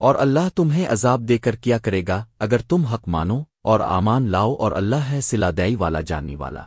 اور اللہ تمہیں عذاب دے کر کیا کرے گا اگر تم حق مانو اور آمان لاؤ اور اللہ ہے سلا دئی والا جاننے والا۔